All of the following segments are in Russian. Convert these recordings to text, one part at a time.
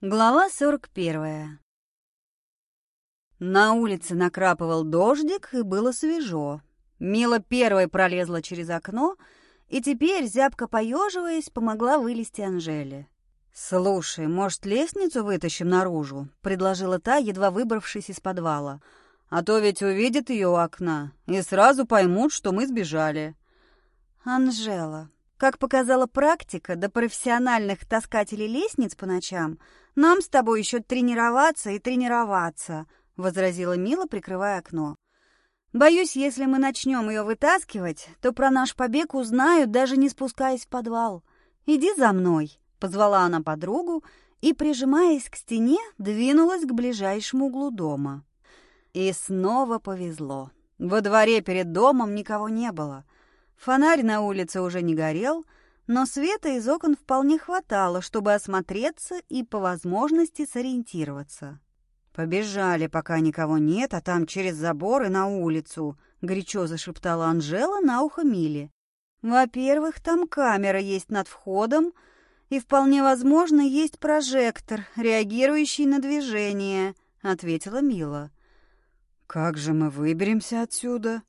Глава 41. На улице накрапывал дождик, и было свежо. Мила первой пролезла через окно, и теперь, зябко поеживаясь, помогла вылезти Анжеле. «Слушай, может, лестницу вытащим наружу?» — предложила та, едва выбравшись из подвала. «А то ведь увидят ее у окна и сразу поймут, что мы сбежали». «Анжела, как показала практика, до профессиональных таскателей лестниц по ночам — нам с тобой еще тренироваться и тренироваться», — возразила Мила, прикрывая окно. «Боюсь, если мы начнем ее вытаскивать, то про наш побег узнают, даже не спускаясь в подвал. Иди за мной», — позвала она подругу и, прижимаясь к стене, двинулась к ближайшему углу дома. И снова повезло. Во дворе перед домом никого не было. Фонарь на улице уже не горел — но света из окон вполне хватало, чтобы осмотреться и по возможности сориентироваться. «Побежали, пока никого нет, а там через забор и на улицу», — горячо зашептала Анжела на ухо Миле. «Во-первых, там камера есть над входом, и вполне возможно есть прожектор, реагирующий на движение», — ответила Мила. «Как же мы выберемся отсюда?»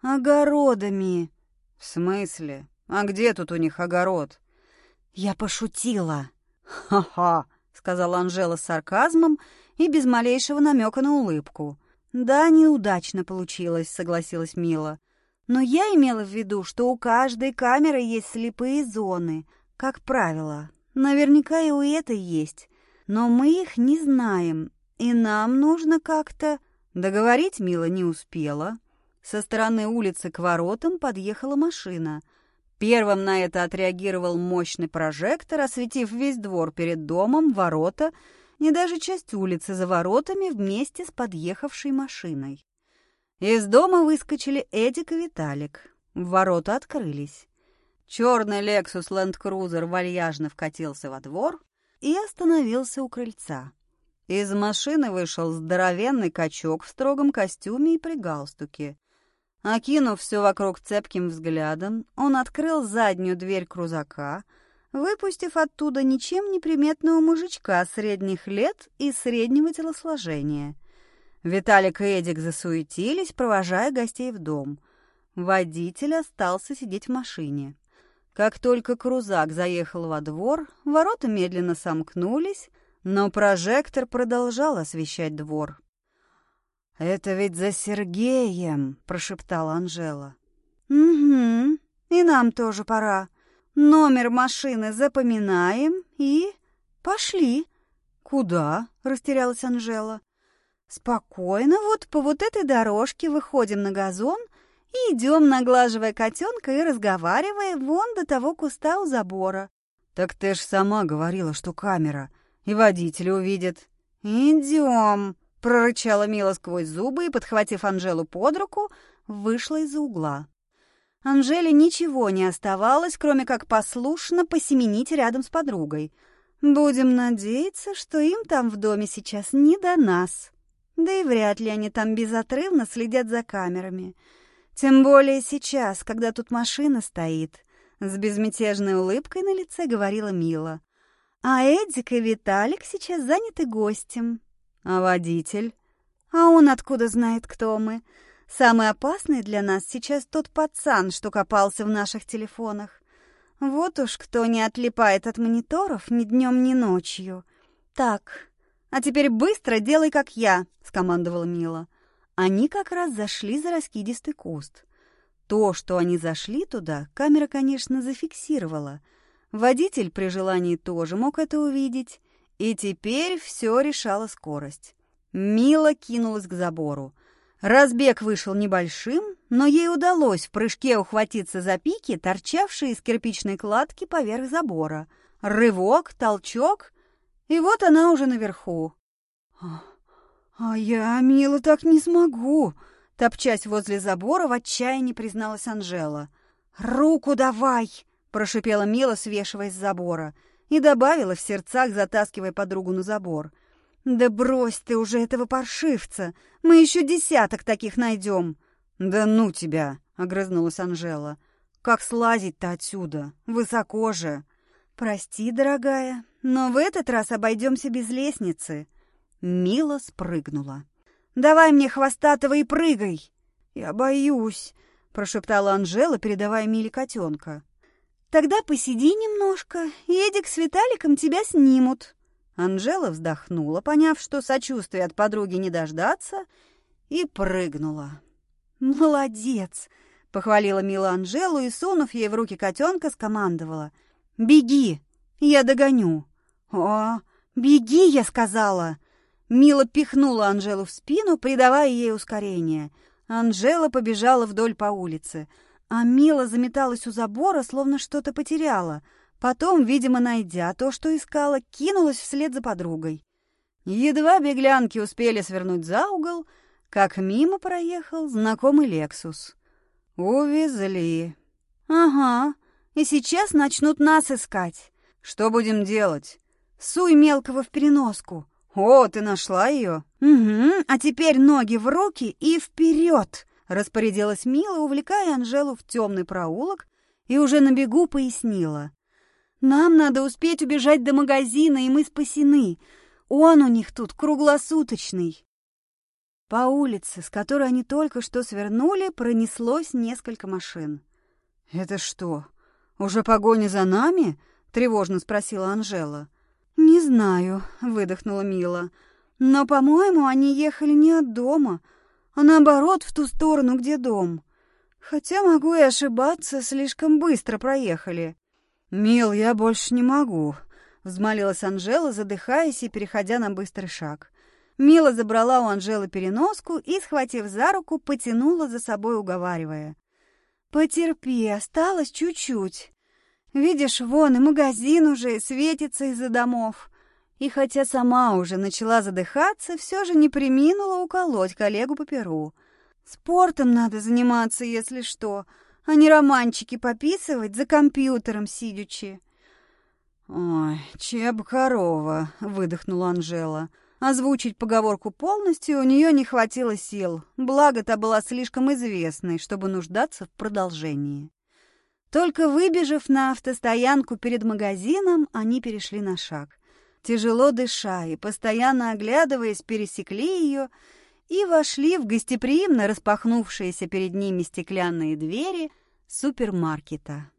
«Огородами». «В смысле?» А где тут у них огород? Я пошутила. Ха-ха, сказала Анжела с сарказмом и без малейшего намека на улыбку. Да, неудачно получилось, согласилась Мила. Но я имела в виду, что у каждой камеры есть слепые зоны, как правило. Наверняка и у этой есть. Но мы их не знаем, и нам нужно как-то... Договорить Мила не успела. Со стороны улицы к воротам подъехала машина — Первым на это отреагировал мощный прожектор, осветив весь двор перед домом, ворота и даже часть улицы за воротами вместе с подъехавшей машиной. Из дома выскочили Эдик и Виталик. Ворота открылись. Черный Lexus Land Cruiser вальяжно вкатился во двор и остановился у крыльца. Из машины вышел здоровенный качок в строгом костюме и при галстуке. Окинув все вокруг цепким взглядом, он открыл заднюю дверь крузака, выпустив оттуда ничем не приметного мужичка средних лет и среднего телосложения. Виталик и Эдик засуетились, провожая гостей в дом. Водитель остался сидеть в машине. Как только крузак заехал во двор, ворота медленно сомкнулись, но прожектор продолжал освещать двор. «Это ведь за Сергеем!» — прошептала Анжела. «Угу, и нам тоже пора. Номер машины запоминаем и... пошли!» «Куда?» — растерялась Анжела. «Спокойно, вот по вот этой дорожке выходим на газон и идем, наглаживая котенка и разговаривая вон до того куста у забора». «Так ты ж сама говорила, что камера, и водитель увидит». «Идем!» Прорычала Мила сквозь зубы и, подхватив Анжелу под руку, вышла из-за угла. Анжеле ничего не оставалось, кроме как послушно посеменить рядом с подругой. Будем надеяться, что им там в доме сейчас не до нас. Да и вряд ли они там безотрывно следят за камерами. Тем более сейчас, когда тут машина стоит. С безмятежной улыбкой на лице говорила Мила. А Эдик и Виталик сейчас заняты гостем. А водитель? А он откуда знает, кто мы? Самый опасный для нас сейчас тот пацан, что копался в наших телефонах. Вот уж кто не отлипает от мониторов ни днем, ни ночью. Так, а теперь быстро делай, как я, скомандовала Мила. Они как раз зашли за раскидистый куст. То, что они зашли туда, камера, конечно, зафиксировала. Водитель при желании тоже мог это увидеть. И теперь все решала скорость. Мила кинулась к забору. Разбег вышел небольшим, но ей удалось в прыжке ухватиться за пики, торчавшие из кирпичной кладки поверх забора. Рывок, толчок, и вот она уже наверху. «А я, Мила, так не смогу!» Топчась возле забора, в отчаянии призналась Анжела. «Руку давай!» – прошипела Мила, свешиваясь с забора – и добавила в сердцах, затаскивая подругу на забор. «Да брось ты уже этого паршивца! Мы еще десяток таких найдем!» «Да ну тебя!» — огрызнулась Анжела. «Как слазить-то отсюда? Высоко же!» «Прости, дорогая, но в этот раз обойдемся без лестницы». Мила спрыгнула. «Давай мне хвостатого и прыгай!» «Я боюсь», — прошептала Анжела, передавая Миле котенка. «Тогда посиди немножко, Эдик с Виталиком тебя снимут». Анжела вздохнула, поняв, что сочувствия от подруги не дождаться, и прыгнула. «Молодец!» — похвалила Мила Анжелу и, сунув ей в руки котенка, скомандовала. «Беги! Я догоню!» «О, беги!» — я сказала. Мила пихнула Анжелу в спину, придавая ей ускорение. Анжела побежала вдоль по улице, а Мила заметалась у забора, словно что-то потеряла. Потом, видимо, найдя то, что искала, кинулась вслед за подругой. Едва беглянки успели свернуть за угол, как мимо проехал знакомый «Лексус». «Увезли». «Ага, и сейчас начнут нас искать. Что будем делать?» «Суй мелкого в переноску». «О, ты нашла ее?» «Угу, а теперь ноги в руки и вперед!» Распорядилась Мила, увлекая Анжелу в темный проулок, и уже на бегу пояснила. «Нам надо успеть убежать до магазина, и мы спасены. Он у них тут круглосуточный». По улице, с которой они только что свернули, пронеслось несколько машин. «Это что, уже погоня за нами?» — тревожно спросила Анжела. «Не знаю», — выдохнула Мила. «Но, по-моему, они ехали не от дома, а наоборот в ту сторону, где дом. Хотя могу и ошибаться, слишком быстро проехали». «Мил, я больше не могу», — взмолилась Анжела, задыхаясь и переходя на быстрый шаг. Мила забрала у Анжелы переноску и, схватив за руку, потянула за собой, уговаривая. «Потерпи, осталось чуть-чуть. Видишь, вон и магазин уже светится из-за домов». И хотя сама уже начала задыхаться, все же не приминула уколоть коллегу по перу. «Спортом надо заниматься, если что, а не романчики пописывать за компьютером сидячи». «Ой, чеб корова!» — выдохнула Анжела. Озвучить поговорку полностью у нее не хватило сил, благо та была слишком известной, чтобы нуждаться в продолжении. Только выбежав на автостоянку перед магазином, они перешли на шаг. Тяжело дыша и постоянно оглядываясь, пересекли ее и вошли в гостеприимно распахнувшиеся перед ними стеклянные двери супермаркета.